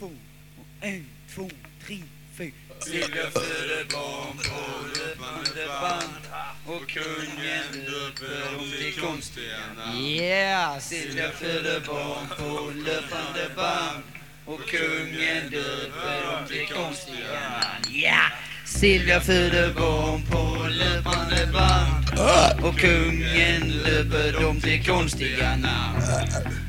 två, en, två, tre, fyra. Silvia föder barn på löpande band och kungen döper dem till konstiga namn. Yeah! Silvia föder barn på löpande band och kungen döper dem till konstiga namn. Ja! Silvia föder barn på löpande band och kungen döper dem till konstiga namn.